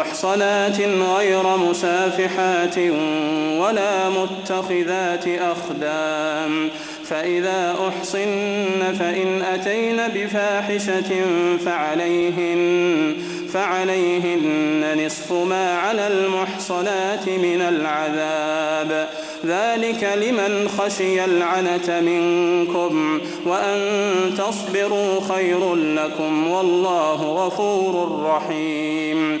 محصنات غير مسافحات ولا متخذات أخدان فإذا أحصن فإن أتين بفاحشة فعليهن فعليهن نصف ما على المحصنات من العذاب. ذلك لمن خشي العنة منكم وأن تصبروا خير لكم والله غفور رحيم.